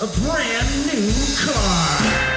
a brand new car.